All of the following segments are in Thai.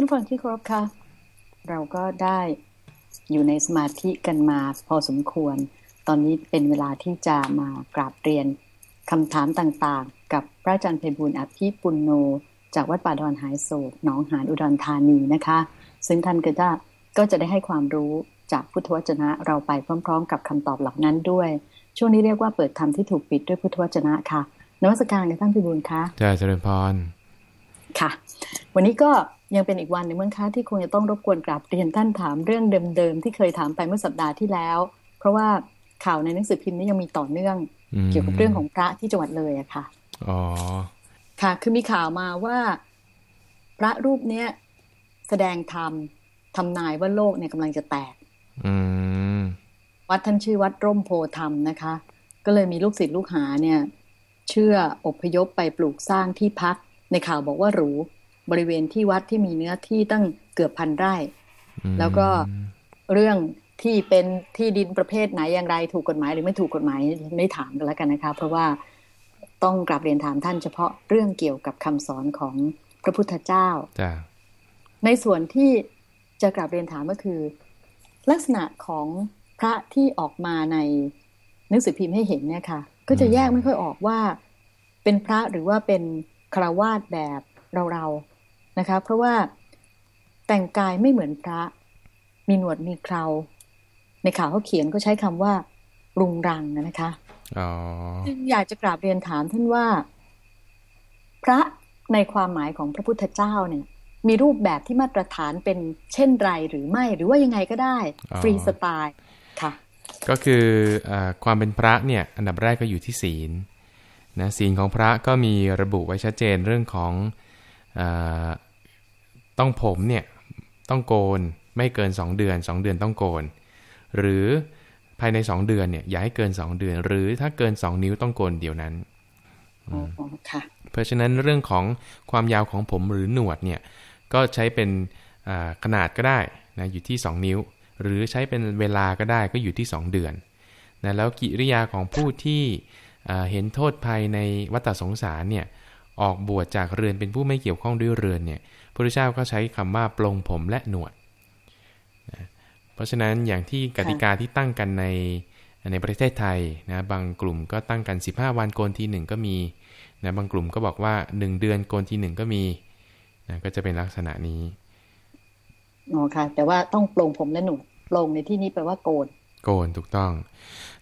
ท่านฟังที่เคารพค่ะ เราก็ได้อยู่ในสมาธิกันมาพอสมควร ตอนนี้เป็นเวลาที่จะมากราบเรียนคำถามต่างๆ กับพระอาจารย์เพบุญอภิปุณโน จากวัดป่าดอนหายโศกหนองหานอุดรธานีนะคะ ซึ่งท่านก็จะก็จะได้ให้ความรู้จากพุทธวจนะเราไปพร้อม ๆ กับคำตอบเหล่านั้นด้วย ช่วงนี้เรียกว่าเปิดธรรมที่ถูกปิดด้วยพุทธวจนะค่ะนวัตการกับท่านพิบูลคะจ้าเจริญพรค่ะ วันนี้ก็ ยังเป็นอีกวันหนึ่งมั้งคะที่คงจะต้องรบกวนกราบเรียนท่านถามเรื่องเดิมๆที่เคยถามไปเมื่อสัปดาห์ที่แล้ว เพราะว่าข่าวในหนังสือพิมพ์นี้ยังมีต่อเนื่องอืมเกี่ยวกับเรื่องของพระที่จังหวัดเลยอะค่ะอ๋อค่ะ คือมีข่าวมาว่า พระรูปเนี้ยแสดงธรรมทำนายว่าโลกเนี่ยกำลังจะแตกอืมวัดท่านชื่อวัดร่มโพธิ์ธรรมนะคะ ก็เลยมีลูกศิษย์ลูกหาเนี่ย เชื่ออพยพไปปลูกสร้างที่พัก ในข่าวบอกว่าหรู บริเวณที่วัดที่มีเนื้อที่ตั้งเกือบพันไร่อืมแล้วก็เรื่องที่เป็นที่ดินประเภทไหนอย่างไรถูกกฎหมายหรือไม่ถูกกฎหมายไม่ถามกันแล้วกันนะคะ เพราะว่าต้องกราบเรียนถามท่านเฉพาะเรื่องเกี่ยวกับคำสอนของพระพุทธเจ้าจ้าในส่วนที่จะกราบเรียนถามก็คือ ลักษณะของพระที่ออกมาในหนังสือพิมพ์ให้เห็นเนี่ยค่ะ ก็จะแยกไม่ค่อยออกว่า เป็นพระหรือว่าเป็นคารวาสแบบเราๆ นะคะ เพราะว่าแต่งกายไม่เหมือนพระ มีหนวดมีเครา ในข่าวเขาเขียนก็ใช้คำว่า รุงรังนะคะอ๋อจึงอยากจะกราบเรียนถามท่านว่า พระในความหมายของพระพุทธเจ้าเนี่ย มีรูปแบบที่มาตรฐานเป็นเช่นไรหรือไม่ หรือว่ายังไงก็ได้อ๋อฟรีสไตล์ค่ะ ก็คือเอ่อความเป็นพระเนี่ย อันดับแรกก็อยู่ที่ศีลนะศีลของพระก็มีระบุไว้ชัดเจนเรื่องของเออ ต้องผมเนี่ยต้องโกนไม่เกิน 2 เดือน 2 เดือนต้องโกน หรือภายใน 2 เดือนเนี่ยอย่าให้เกิน 2 เดือน หรือถ้าเกิน 2 นิ้วต้องโกนเดี๋ยวนั้นอ๋อค่ะเพราะฉะนั้นเรื่องของความยาวของผมหรือหนวดเนี่ยก็ใช้เป็นอ่าขนาดก็ได้นะอยู่ที่ 2 นิ้ว หรือใช้เป็นเวลาก็ได้ก็อยู่ที่ 2 เดือนนะแล้วกิริยาของผู้ที่อ่าเห็นโทษภัยในวัฏสงสารเนี่ย ออกบวชจากเรือนเป็นผู้ไม่เกี่ยวข้องด้วยเรือนเนี่ยพระพุทธเจ้าก็ใช้คำว่าปลงผมและหนวดนะเพราะฉะนั้นอย่างที่กติกาที่ตั้งกันในในประเทศไทยนะบางกลุ่มก็ตั้งกัน 15 วันโกนทีหนึ่งก็มีนะบางกลุ่มก็บอกว่า 1 เดือนโกนทีหนึ่งก็มีนะก็จะเป็นลักษณะนี้อ๋อค่ะ แต่ว่าต้องโปรงผมและหนวดโปรงในที่นี้แปลว่าโกน โกนถูกต้อง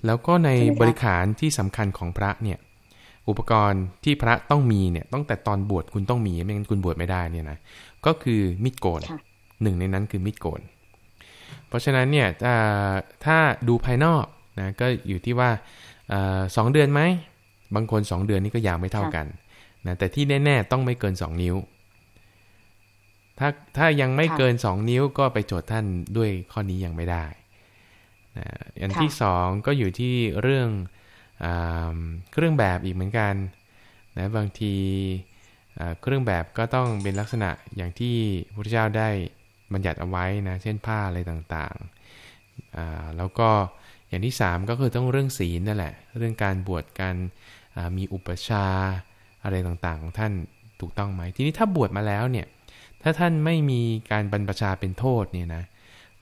แล้วก็ในใช่ไหมคะบริขารที่สำคัญของพระเนี่ย อุปกรณ์ที่พระต้องมีเนี่ยตั้งแต่ตอนบวชคุณต้องมีไม่งั้นคุณบวชไม่ได้เนี่ยนะก็คือมีดโกนค่ะหนึ่งในนั้นคือมีดโกน เพราะฉะนั้นเนี่ยถ้าถ้าดูภายนอกนะก็อยู่ที่ว่าเอ่อสองเดือนไหมบางคน2เดือนนี่ก็ยาวไม่เท่ากันนะแต่ที่แน่ๆต้องไม่เกิน2นิ้ว ถ้าถ้ายังไม่ค่ะเกิน2นิ้วก็ไปโจทย์ท่านด้วยข้อนี้ยังไม่ได้นะอันค่ะที่สองก็อยู่ที่เรื่องอา เครื่องแบบอีกเหมือนกันนะบางทีเครื่องแบบก็ต้องเป็นลักษณะอย่างที่พระเจ้าได้บัญญัติเอาไว้นะเช่นผ้าอะไรต่างๆแล้วก็อย่างที่สามก็คือต้องเรื่องศีลนั่นแหละ เรื่องการบวชการมีอุปชาอะไรต่างๆของท่านถูกต้องไหมทีนี้ถ้าบวชมาแล้วเนี่ยถ้าท่านไม่มีการบรรพชาเป็นโทษเนี่ยนะ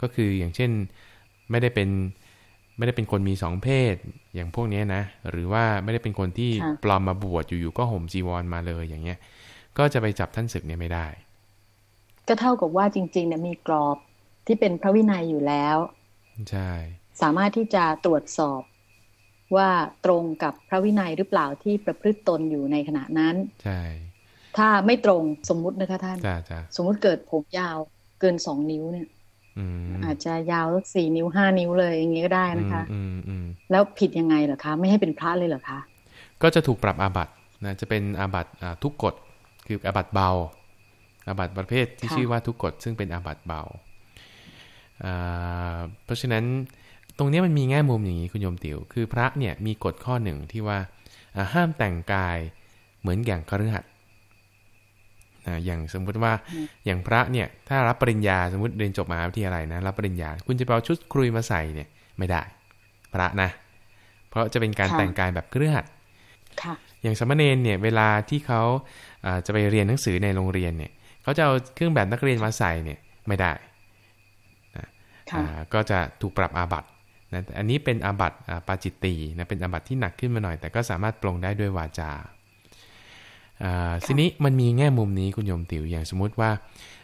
ก็คืออย่างเช่นไม่ได้เป็น ไม่ได้เป็นคนมีสองเพศอย่างพวกเนี้ยนะ หรือว่าไม่ได้เป็นคนที่ค่ะปลอมมาบวชอยู่ๆก็ห่มจีวรมาเลยอย่างเงี้ย ก็จะไปจับท่านศึกเนี่ยไม่ได้ ก็เท่ากับว่าจริงๆเนี่ยมีกรอบที่เป็นพระวินัยอยู่แล้ว ใช่ สามารถที่จะตรวจสอบว่าตรงกับพระวินัยหรือเปล่าที่ประพฤติตนอยู่ในขณะนั้น ใช่ ถ้าไม่ตรงสมมุตินะคะท่านจ้าจ้าสมมุติเกิดผมยาวเกินสองนิ้วเนี่ย อืมอาจจะยาวสักสี่นิ้วห้านิ้วเลยอย่างนี้ก็ได้นะคะอืมอืมแล้วผิดยังไงเหรอคะ ไม่ให้เป็นพระเลยเหรอคะ ก็จะถูกปรับอาบัตินะจะเป็นอาบัติอ่าทุกกฎคืออาบัติเบา อาบัติประเภทที่ค่ะชื่อว่าทุกกฎซึ่งเป็นอาบัติเบาอ่าเพราะฉะนั้นตรงเนี้ยมันมีแง่มุมอย่างนี้คุณโยมติ๋วคือพระเนี่ยมีกฎข้อหนึ่งที่ว่าอ่าห้ามแต่งกายเหมือนอย่างคฤหัสถ์ นะอย่างสมมุติว่าอืมอย่างพระเนี่ยถ้ารับปริญญาสมมติเรียนจบมหาวิทยาลัยนะรับปริญญา คุณจะไปเอาชุดครุยมาใส่เนี่ยไม่ได้ พระนะ เพราะจะเป็นการค่ะแต่งกายแบบเครือขัดค่ะอย่างสามเณรเนี่ยเวลาที่เขาอ่าจะไปเรียนหนังสือในโรงเรียนเนี่ยเขาจะเอาเครื่องแบบนักเรียนมาใส่เนี่ยไม่ได้นะค่ะอ่าก็จะถูกปรับอาบัตินะแต่อันนี้เป็นอาบัติอ่าปาจิตตีนะเป็นอาบัติที่หนักขึ้นมาหน่อย แต่ก็สามารถปลงได้ด้วยวาจาอ่า ทีนี้มันมีแง่มุมนี้คุณโยมติ๋วอย่างสมมุติว่า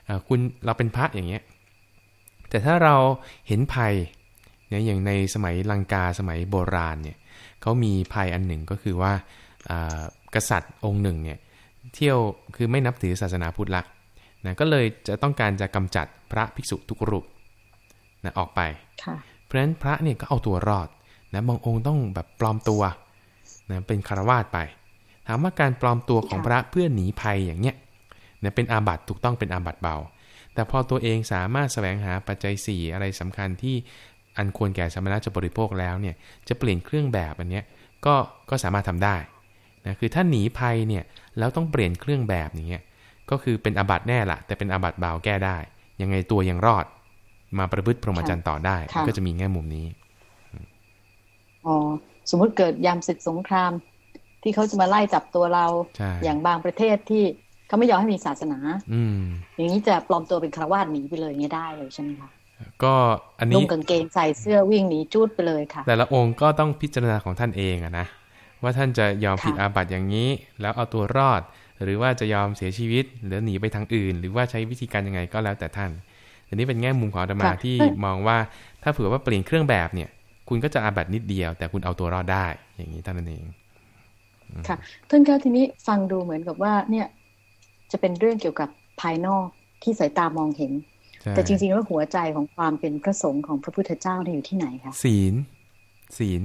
อ่าคุณเราเป็นพระอย่างเงี้ย แต่ถ้าเราเห็นภัยเนี่ยอย่างในสมัยลังกาสมัยโบราณเนี่ยเขามีภัยอันหนึ่งก็คือว่าอ่ากษัตริย์องค์หนึ่งเนี่ยเที่ยวคือไม่นับถือศาสนาพุทธละนะก็เลยจะต้องการจะกำจัดพระภิกษุทุกรูปนะออกไปค่ะเพราะฉะนั้นพระเนี่ยก็เอาตัวรอดนะบางองค์ต้องแบบปลอมตัวนะเป็นคารวาสไป ถามว่าการปลอมตัวของค่ะพระเพื่อหนีภัยอย่างเนี้ยนะเป็นอาบัติถูกต้องเป็นอาบัติเบา แต่พอตัวเองสามารถแสวงหาปัจจัย 4 อะไรสำคัญที่อันควรแก่สมณะจะบริโภคแล้วเนี่ยจะเปลี่ยนเครื่องแบบอันเนี้ยก็ก็สามารถทำได้นะคือถ้าหนีภัยเนี่ยแล้วต้องเปลี่ยนเครื่องแบบอย่างเงี้ยก็คือเป็นอาบัติแน่ละแต่เป็นอาบัติเบาแก้ได้ ยังไงตัวยังรอด มาประพฤติพรหมจรรย์ต่อได้ค่ะก็จะมีแง่มุมนี้อ๋อสมมุติเกิดยามศึกสงคราม ที่เขาจะมาไล่จับตัวเราใช่อย่างบางประเทศที่เขาไม่ยอมให้มีศาสนา อืมอย่างนี้จะปลอมตัวเป็นคารวาสหนีไปเลยอย่างนี้ได้เลยใช่ไหมคะก็อันนุ่นี้งกางเกงใส่เสื้อวิ่งหนีจูดไปเลยค่ะ แต่ละองค์ก็ต้องพิจารณาของท่านเองอะนะว่าท่านจะยอมค่ะผิดอาบัติอย่างนี้ แล้วเอาตัวรอด หรือว่าจะยอมเสียชีวิต หรือหนีไปทางอื่น หรือว่าใช้วิธีการยังไงก็แล้วแต่ท่านอันนี้เป็นแง่มุมของอาตมาที่มองว่าถ้าเผื่อว่าเปลี่ยนเครื่องแบบเนี่ย คุณก็จะอาบัตินิดเดียว แต่คุณเอาตัวรอดได้ อย่างนี้เท่านั้นเอง ค่ะท่านคะทีนี้ฟังดูเหมือนกับว่าเนี่ยจะเป็นเรื่องเกี่ยวกับภายนอกที่สายตามองเห็นใช่แต่จริงๆแล้วหัวใจของความเป็นพระสงฆ์ของพระพุทธเจ้าเนี่ยอยู่ที่ไหนคะศีล ศีล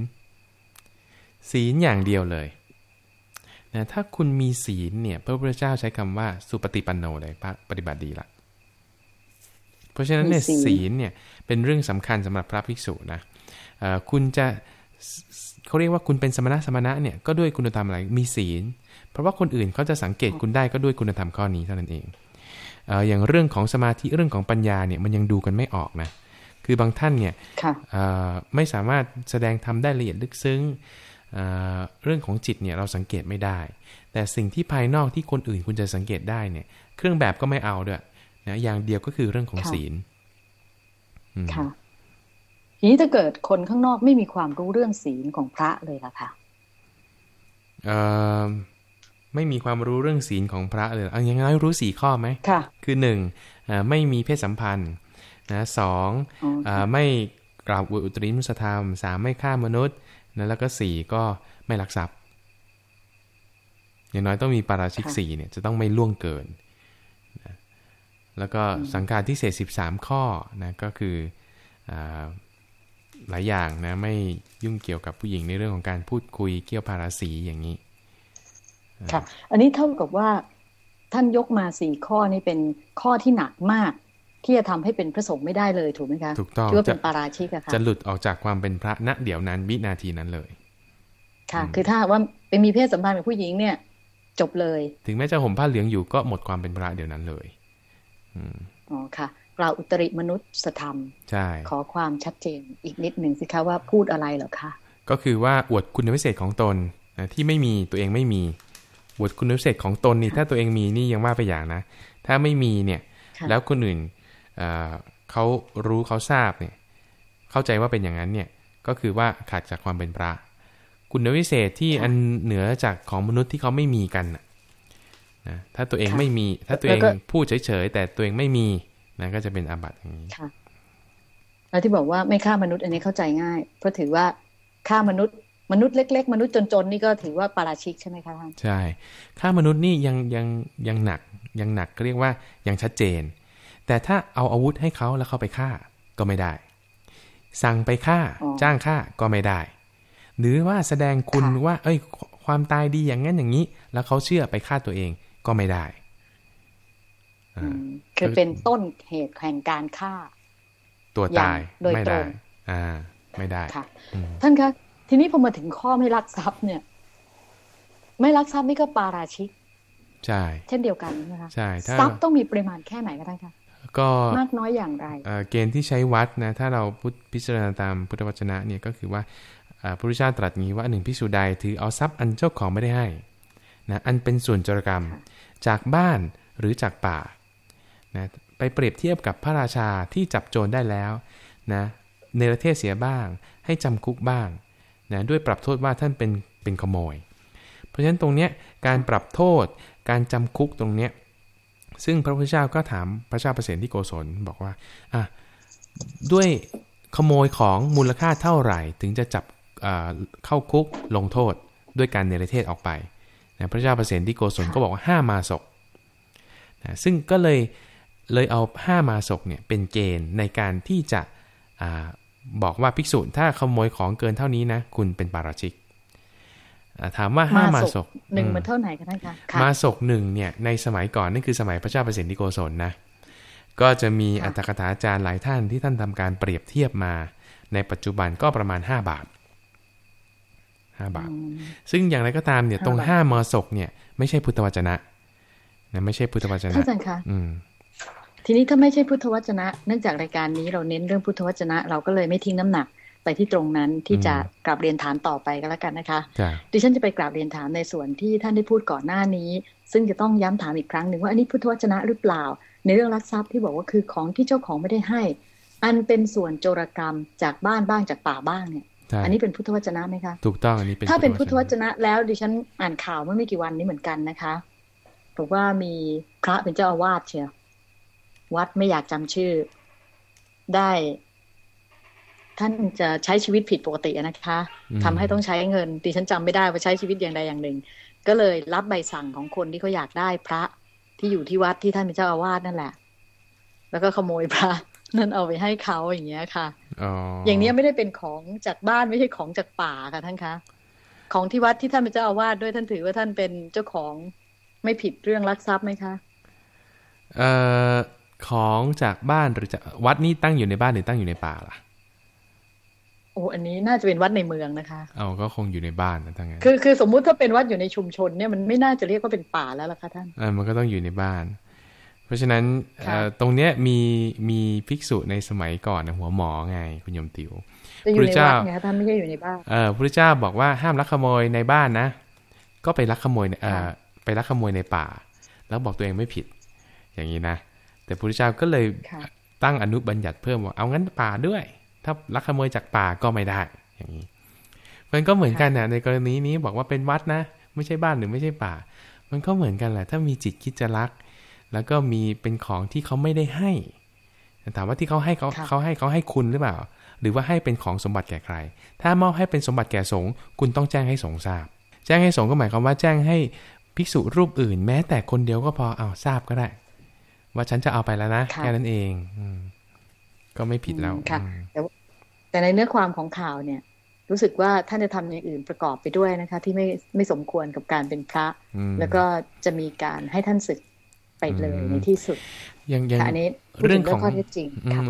ศีลอย่างเดียวเลยนะถ้าคุณมีศีลเนี่ยพระพุทธเจ้าใช้คำว่าสุปฏิปันโนเลยพระปฏิบัติดีละเพราะฉะนั้นเนี่ยศีลเนี่ยเป็นเรื่องสำคัญสำหรับพระภิกษุนะเอ่อคุณจะ เขาเรียกว่าคุณเป็นสมณะสมณะเนี่ยก็ด้วยคุณธรรมอะไรมีศีล เพราะว่าคนอื่นเขาจะสังเกตคุณได้ก็ด้วยคุณธรรมข้อนี้เท่านั้นเองเอออย่างเรื่องของสมาธิเรื่องของปัญญาเนี่ยมันยังดูกันไม่ออกนะคือบางท่านเนี่ยค่ะเอ่อไม่สามารถแสดงทำได้ละเอียดลึกซึ้งเอ่อเรื่องของจิตเนี่ยเราสังเกตไม่ได้ แต่สิ่งที่ภายนอกที่คนอื่นคุณจะสังเกตได้เนี่ยเครื่องแบบก็ไม่เอาด้วยนะอย่างเดียวก็คือเรื่องของค่ะศีลอืมค่ะที นี้ถ้าเกิดคนข้างนอกไม่มีความรู้เรื่องศีลของพระเลยล่ะค่ะเอ่อไม่มีความรู้เรื่องศีลของพระเลยเอาอย่างน้อยรู้สี่ข้อไหมค่ะ คือหนึ่งเอ่อไม่มีเพศสัมพันธ์นะสองอ๋อเอ่อไม่กล่าวอวดอุตริมุสธรรมสามไม่ฆ่ามนุษย์นะแล้วก็สี่ก็ไม่ลักทรัพย์อย่างน้อยต้องมีปาราชิกค่ะสี่เนี่ยจะต้องไม่ล่วงเกินนะแล้วก็สังการที่เศษสิบสามข้อนะก็คืออา หลายอย่างนะ ไม่ยุ่งเกี่ยวกับผู้หญิงในเรื่องของการพูดคุยเกี่ยวพาราสีอย่างนี้ค่ะอันนี้เท่ากับว่าท่านยกมาสี่ข้อนี้เป็นข้อที่หนักมาก ที่จะทำให้เป็นพระสงฆ์ไม่ได้เลยถูกไหมคะถูกต้องที่ว่าเป็นจะปาราชิกอะค่ะจะหลุดออกจากความเป็นพระณเดี๋ยวนั้นวินาทีนั้นเลย ค่ะอืมคือถ้าว่าไปมีเพศสัมพันธ์กับผู้หญิงเนี่ย จบเลย ถึงแม้จะห่มผ้าเหลืองอยู่ก็หมดความเป็นพระเดี๋ยวนั้นเลยอืมอ๋อค่ะ กล่าวอุตริมนุษยธรรมใช่ขอความชัดเจนอีกนิดหนึ่งสิคะว่าพูดอะไรเหรอคะ ก็คือว่าอวดคุณวิเศษของตนนะที่ไม่มีตัวเองไม่มีอวดคุณวิเศษของตนนี่ถ้าตัวเองมีนี่ยังว่าไปอย่างนะ ถ้าไม่มีเนี่ยค่ะแล้วคนอื่นเอ่อเขารู้เขาทราบเนี่ย เข้าใจว่าเป็นอย่างนั้นเนี่ย ก็คือว่าขาดจากความเป็นพระคุณวิเศษที่อันเหนือจากของมนุษย์ที่เขาไม่มีกันน่ะนะถ้าตัวเองไม่มี ถ้าตัวเองพูดเฉยๆแต่ตัวเองไม่มี นะก็จะเป็นอาบัติอย่างนี้ค่ะแล้วที่บอกว่าไม่ฆ่ามนุษย์อันนี้เข้าใจง่าย เพราะถือว่าฆ่ามนุษย์มนุษย์เล็ก ๆ มนุษย์จนๆนี่ก็ถือว่าปาราชิกใช่ไหมคะท่านใช่ค่ามนุษย์นี่ยังยังยังหนักยังหนักเรียกว่ายังชัดเจน แต่ถ้าเอาอาวุธให้เขาแล้วเข้าไปฆ่าก็ไม่ได้ สั่งไปฆ่าอ๋อจ้างฆ่าก็ไม่ได้ หรือว่าแสดงคุณค่ะว่า เอ้ย ความตายดีอย่างนั้นอย่างนี้ แล้วเขาเชื่อไปฆ่าตัวเองก็ไม่ได้อือ่าม คือเป็นต้นเหตุแห่งการฆ่า ตัวตายอย่างโดยไม่ตรได้งอ่า ไม่ได้ค่ะอืมท่านคะทีนี้พอมาถึงข้อไม่ลักทรัพย์เนี่ย ไม่ลักทรัพย์นี่ก็ปาราชิก ใช่ เช่นเดียวกันนะคะใช่ถ้าทรัพย์ต้องมีปริมาณแค่ไหนคะท่านคะก็มากน้อยอย่างไรเอ่อเกณฑ์ที่ใช้วัดนะ ถ้าเราพุทธพิจารณาตามพุทธวจนะเนี่ยก็คือว่าเอ่อพระพุทธเจ้าตรัสงี้ว่าหนึ่งพิสูจใดถือเอาทรัพย์อันเจ้าของไม่ได้ให้นะอันเป็นส่วนจรกรรมค่ะจากบ้านหรือจากป่า นะไปเปรียบเทียบกับพระราชาที่จับโจรได้แล้วนะเนรเทศเสียบ้าง ให้จำคุกบ้างนะด้วยปรับโทษว่าท่านเป็นเป็นขโมย เพราะฉะนั้นตรงเนี้ยการปรับโทษการจำคุกตรงเนี้ยซึ่งพระพุทธเจ้าก็ถามพระเจ้าเปรตที่โกศลบอกว่าอะด้วยขโมยของมูลค่าเท่าไหร่ ถึงจะจับเข้าคุกลงโทษด้วยการเนรเทศออกไปนะพระเจ้าเปรตที่โกศลก็บอกว่าห้ามาศกนะซึ่งก็เลย เลยเอาห้ามาศกเนี่ยเป็นเกณฑ์ในการที่จะอบอกว่าภิกษุถ้าขโมยของเกินเท่านี้นะคุณเป็นปาราชิกถามว่าห้ามาศกหนึ่งมันเท่าไหร่กันคะมาศกหนึ่งเนี่ยในสมัยก่อนนั่นคือสมัยพระเจ้าเปรตที่โกศลนะก็จะมีอัตถกถาจารย์หลายท่านที่ท่านทำการเปรียบเทียบมา ในปัจจุบันก็ประมาณ 5 บาท 5 บาท ซึ่งอย่างไรก็ตามเนี่ยตรง5มศกเนี่ยไม่ใช่พุทธวจนะนะไม่ใช่พุทธวจนะท่านคะ ทีนี้ถ้าไม่ใช่พุทธวจนะ เนื่องจากรายการนี้เราเน้นเรื่องพุทธวจนะ เราก็เลยไม่ทิ้งน้ำหนักไปที่ตรงนั้นที่จะกลับเรียนถามต่อไปก็แล้วกันนะคะดิฉันจะไปกราบเรียนถามในส่วนที่ท่านได้พูดก่อนหน้านี้ ซึ่งจะต้องย้ำถามอีกครั้งหนึ่งว่าอันนี้พุทธวจนะหรือเปล่า ในเรื่องรักทรัพย์ที่บอกว่าคือของที่เจ้าของไม่ได้ให้ อันเป็นส่วนโจรกรรมจากบ้านบ้างจากป่าบ้างเนี่ยอันนี้เป็นพุทธวจนะไหมคะถูกต้องอันนี้เป็นถ้าเป็นพุทธวจนะแล้วดิฉันอ่านข่าวเมื่อไม่กี่วันนี้เหมือนกันนะคะบอกว่ามีพระเป็นเจ้าอาวาสเชียว วัดไม่อยากจำชื่อ ได้ ท่านจะใช้ชีวิตผิดปกตินะคะทำให้ต้องใช้เงินดิฉันจำไม่ได้ว่าใช้ชีวิตอย่างใดอย่างหนึ่ง ก็เลยรับใบสั่งของคนที่เขาอยากได้พระที่อยู่ที่วัดที่ท่านเป็นเจ้าอาวาสนั่นแหละ แล้วก็ขโมยพระนั่นเอาไปให้เขาอย่างเงี้ยค่ะอย่างนี้ไม่ได้เป็นของจากบ้านไม่ใช่ของจากป่าค่ะท่านคะ ของที่วัดที่ท่านเป็นเจ้าอาวาสด้วยท่านถือว่าท่านเป็นเจ้าของไม่ผิดเรื่องลักทรัพย์ไหมคะ เอ่อ ของจากบ้านหรือจากวัดนี้ตั้งอยู่ในบ้านหรือตั้งอยู่ในป่าล่ะโอ้อันนี้น่าจะเป็นวัดในเมืองนะคะเอาก็คงอยู่ในบ้านนะทั้งนั้นคือคือสมมุติถ้าเป็นวัดอยู่ในชุมชนเนี่ยมันไม่น่าจะเรียกว่าเป็นป่าแล้วล่ะคะท่านอ่ามันก็ต้องอยู่ในบ้าน เพราะฉะนั้นตรงเนี้ยมีมีภิกษุในสมัยก่อนนะหัวหมอไงคุณยมติวพระเจ้าไงท่านไม่ใช่อยู่ในบ้านเออพระเจ้าบอกว่าห้ามลักขโมยในบ้านนะ ก็ไปลักขโมยเออไปลักขโมยในป่า แล้วบอกตัวเองไม่ผิด อย่างนี้นะ แต่พระเจ้าก็เลยตั้งอนุบัญญัติเพิ่มว่าเอางั้นป่าด้วย ถ้าลักขโมยจากป่าก็ไม่ได้อย่างนี้ มันก็เหมือนกันนะในกรณีนี้บอกว่าเป็นวัดนะ ไม่ใช่บ้านหรือไม่ใช่ป่า มันก็เหมือนกันแหละ ถ้ามีจิตคิดจะรัก แล้วก็มีเป็นของที่เขาไม่ได้ให้ถามว่าที่เขาให้เขาเขาให้เขาให้คุณหรือเปล่า หรือว่าให้เป็นของสมบัติแก่ใคร ถ้ามอบให้เป็นสมบัติแก่สงฆ์คุณต้องแจ้งให้สงฆ์ทราบ แจ้งให้สงฆ์ก็หมายความว่าแจ้งให้ภิกษุรูปอื่น แม้แต่คนเดียวก็พอเอาทราบก็ได้ ว่าฉันจะเอาไปแล้วนะแค่นั้นเองก็ไม่ผิดแล้วค่ะแต่แต่ในเนื้อความของข่าวเนี่ย รู้สึกว่าท่านจะทำอย่างอื่นประกอบไปด้วยนะคะ ที่ไม่ไม่สมควรกับการเป็นพระ แล้วก็จะมีการให้ท่านศึกไปเลยในที่สุดยังยังอันนี้เรื่องของ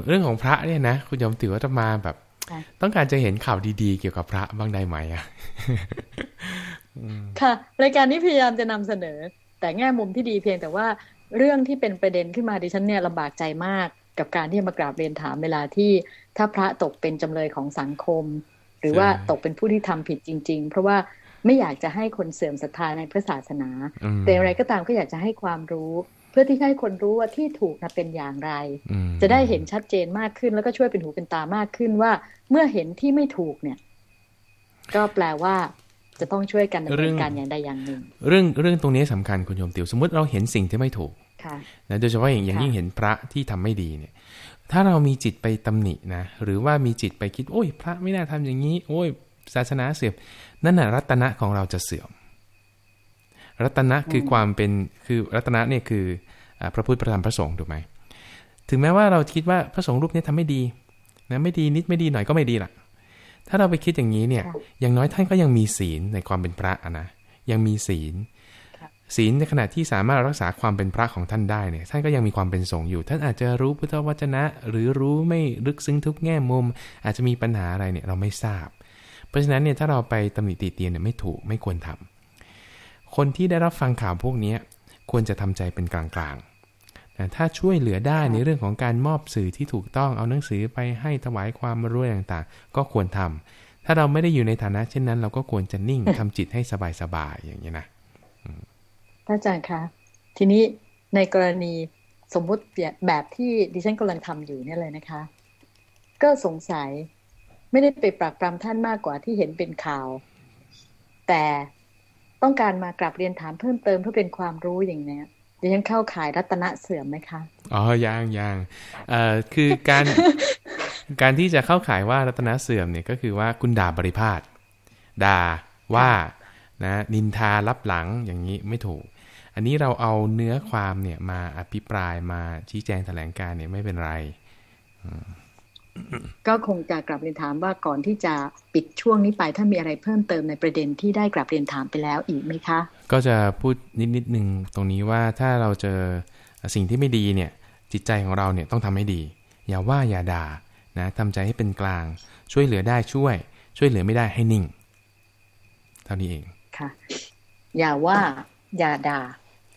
เรื่องของพระเนี่ยนะคุณยมถือว่าจะมาแบบ ต้องการจะเห็นข่าวดีๆ เกี่ยวกับพระบ้างได้ไหมอะค่ะ รายการนี้พยายามจะนำเสนอ แต่แง่มุมที่ดีเพียงแต่ว่าเรื่องที่เป็นประเด็นขึ้นมาดิฉันเนี่ยลำบากใจมากกับการที่มากราบเรียนถามเวลาที่ถ้าพระตกเป็นจำเลยของสังคม หรือว่าตกเป็นผู้ที่ทำผิดจริง ๆ เพราะว่าไม่อยากจะให้คนเสื่อมศรัทธาในพระศาสนา แต่อะไรก็ตามก็อยากจะให้ความรู้ เพื่อที่ให้คนรู้ว่าที่ถูกนะเป็นอย่างไร จะได้เห็นชัดเจนมากขึ้นแล้วก็ช่วยเป็นหูเป็นตามากขึ้นว่า เมื่อเห็นที่ไม่ถูกเนี่ย ก็แปลว่า จะต้องช่วยกันดำเนินการอย่างใดอย่างหนึ่ง เรื่องเรื่องตรงนี้สำคัญคุณโยมติวสมมติเราเห็นสิ่งที่ไม่ถูกนะโดยเฉพาะอย่างอย่างยิ่งเห็นพระที่ทำไม่ดีเนี่ย ถ้าเรามีจิตไปตำหนินะหรือว่ามีจิตไปคิด โอ้ย พระไม่น่าทำอย่างนี้ โอ้ย ศาสนาเสื่อมนั่นน่ะรัตนะของเราจะเสื่อม รัตนะคือความเป็นคือรัตนะเนี่ยคือพระพุทธประธรรมพระสงฆ์ถูกไหมถึงแม้ว่าเราคิดว่าพระสงฆ์รูปนี้ทำไม่ดีนะไม่ดีนิดไม่ดีหน่อยก็ไม่ดีล่ะ ถ้าเราไปคิดอย่างนี้เนี่ย อย่างน้อยท่านก็ยังมีศีลในความเป็นพระนะ ยังมีศีล ศีลในขณะที่สามารถรักษาความเป็นพระของท่านได้เนี่ย ท่านก็ยังมีความเป็นสงฆ์อยู่ ท่านอาจจะรู้พุทธวจนะ หรือรู้ไม่ลึกซึ้งทุกแง่มุม อาจจะมีปัญหาอะไรเนี่ยเราไม่ทราบ เพราะฉะนั้นเนี่ยถ้าเราไปตำหนิติเตียนเนี่ยไม่ถูกไม่ควรทำคนที่ได้รับฟังข่าวพวกนี้ควรจะทำใจเป็นกลางๆแต่ ถ้าช่วยเหลือได้ในเรื่องของการมอบสื่อที่ถูกต้องเอาหนังสือไปให้ถวายความรู้ต่างๆ ก็ควรทำถ้าเราไม่ได้อยู่ในฐานะเช่นนั้น เราก็ควรจะนิ่งทำจิตให้สบายๆอย่างนี้นะพระอาจารย์คะทีนี้ในกรณีสมมุติแบบที่ดิฉันกำลังทำอยู่เนี่ยเลยนะคะ ก็สงสัยไม่ได้ไปปรักปรำท่านมากกว่าที่เห็นเป็นข่าว แต่ต้องการมากราบเรียนถามเพิ่มเติมเพื่อเป็นความรู้อย่างนี้ ดิฉันเข้าขายรัตนะเสื่อมไหมคะ อ๋อ ยังยังเอ่อ คือการ การที่จะเข้าขายว่ารัตนะเสื่อมเนี่ยก็คือว่าคุณด่าบริพาทด่าว่านะนินทารับหลังอย่างนี้ไม่ถูก อันนี้เราเอาเนื้อความเนี่ยมาอภิปรายมาชี้แจงแถลงการเนี่ยไม่เป็นไร ก็คงจะกลับเรียนถามว่าก่อนที่จะปิดช่วงนี้ไปถ้ามีอะไรเพิ่มเติมในประเด็นที่ได้กลับเรียนถามไปแล้วอีกไหมคะ ก็จะพูดนิดนิดนึงตรงนี้ว่าถ้าเราเจอสิ่งที่ไม่ดีเนี่ยจิตใจของเราเนี่ยต้องทำให้ดี อย่าว่าอย่าด่านะทำใจให้เป็นกลาง ช่วยเหลือได้ช่วย ช่วยเหลือไม่ได้ให้นิ่ง เท่านี้เองค่ะ อย่าว่าอย่าด่า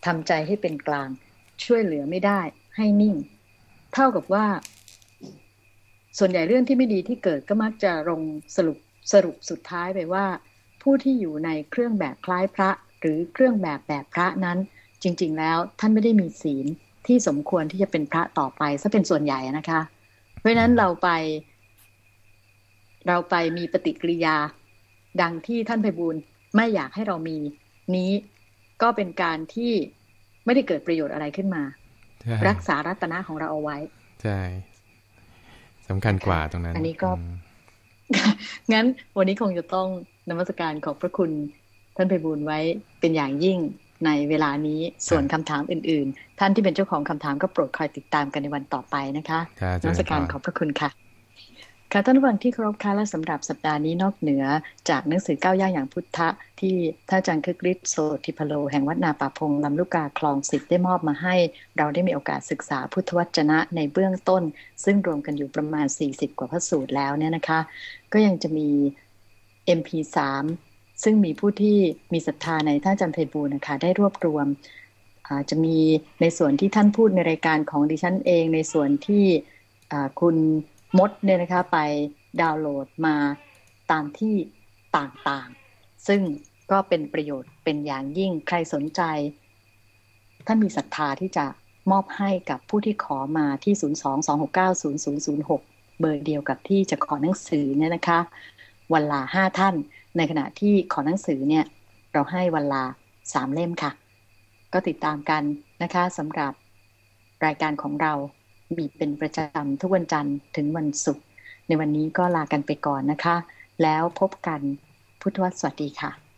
ทำใจให้เป็นกลาง ช่วยเหลือไม่ได้ให้นิ่ง เท่ากับว่า ส่วนใหญ่เรื่องที่ไม่ดีที่เกิดก็มักจะลงสรุปสรุปสุดท้ายไปว่า ผู้ที่อยู่ในเครื่องแบบคล้ายพระ หรือเครื่องแบบแบบพระนั้น จริง ๆ แล้วท่านไม่ได้มีศีลที่สมควรที่จะเป็นพระต่อไปซะเป็นส่วนใหญ่นะคะ เพราะฉะนั้นเราไป เราไปมีปฏิกิริยา ดังที่ท่านไพบูลไม่อยากให้เรามี นี้ก็เป็นการที่ไม่ได้เกิดประโยชน์อะไรขึ้นมา รักษารัตนะของเราเอาไว้ ใช่ สำคัญกว่าตรงนั้น อันนี้ก็ งั้นวันนี้คงจะต้องนมัสการขอบพระคุณท่านไปบูลไว้เป็นอย่างยิ่งในเวลานี้ส่วนคำถามอื่น ๆ ท่านที่เป็นเจ้าของคำถามก็โปรดคอยติดตามกันในวันต่อไปนะคะนมัสการขอบพระคุณค่ะ ค่ะท่านผู้ฟังที่เคารพค่ะและสำหรับสัปดาห์นี้นอกเหนือ จากหนังสือก้าวย่างอย่างพุทธะ ที่ท่านอาจารย์คึกฤทธิ์โสติพโล แห่งวัดนาป่าพงลำลูกกาคลองสิบได้มอบมาให้ เราได้มีโอกาสศึกษาพุทธวจนะในเบื้องต้น ซึ่งรวมกันอยู่ประมาณ 40 กว่าพระสูตรแล้วเนี่ยนะคะ ก็ยังจะมี MP3 ซึ่งมีผู้ที่มีศรัทธาในท่านอาจารย์เพบูลนะคะได้รวบรวมจะมีในส่วนที่ท่านพูดในรายการของดิฉันเอง ในส่วนที่คุณ มดเนี่ยนะคะไปดาวน์โหลดมาตามที่ต่างๆ ซึ่งก็เป็นประโยชน์เป็นอย่างยิ่งใครสนใจ ถ้ามีศรัทธาที่จะมอบให้กับผู้ที่ขอมาที่ 022690006 เบอร์เดียวกับที่จะขอหนังสือเนี่ยนะคะ วันลาห้าท่าน ในขณะที่ขอหนังสือเนี่ย เราให้วันลาสามเล่มค่ะ ก็ติดตามกันนะคะสำหรับรายการของเรา มีเป็นประจำทุกวันจันทร์ถึงวันศุกร์ในวันนี้ก็ลากันไปก่อนนะคะ แล้วพบกันพุทธวสวัสดีค่ะ